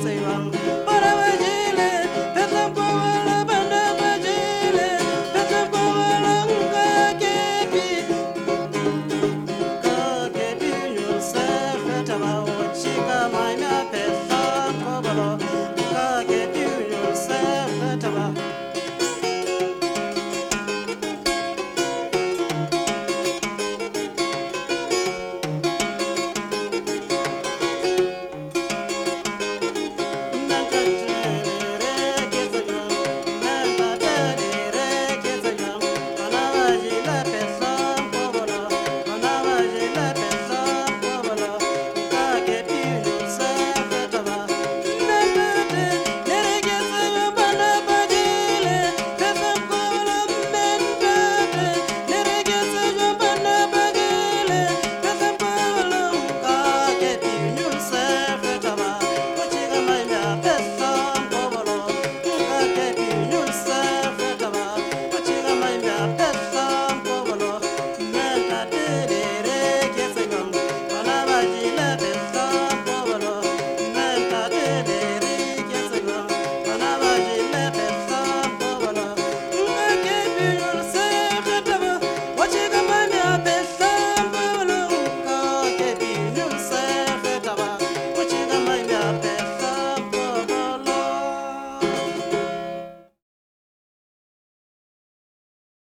say wrong.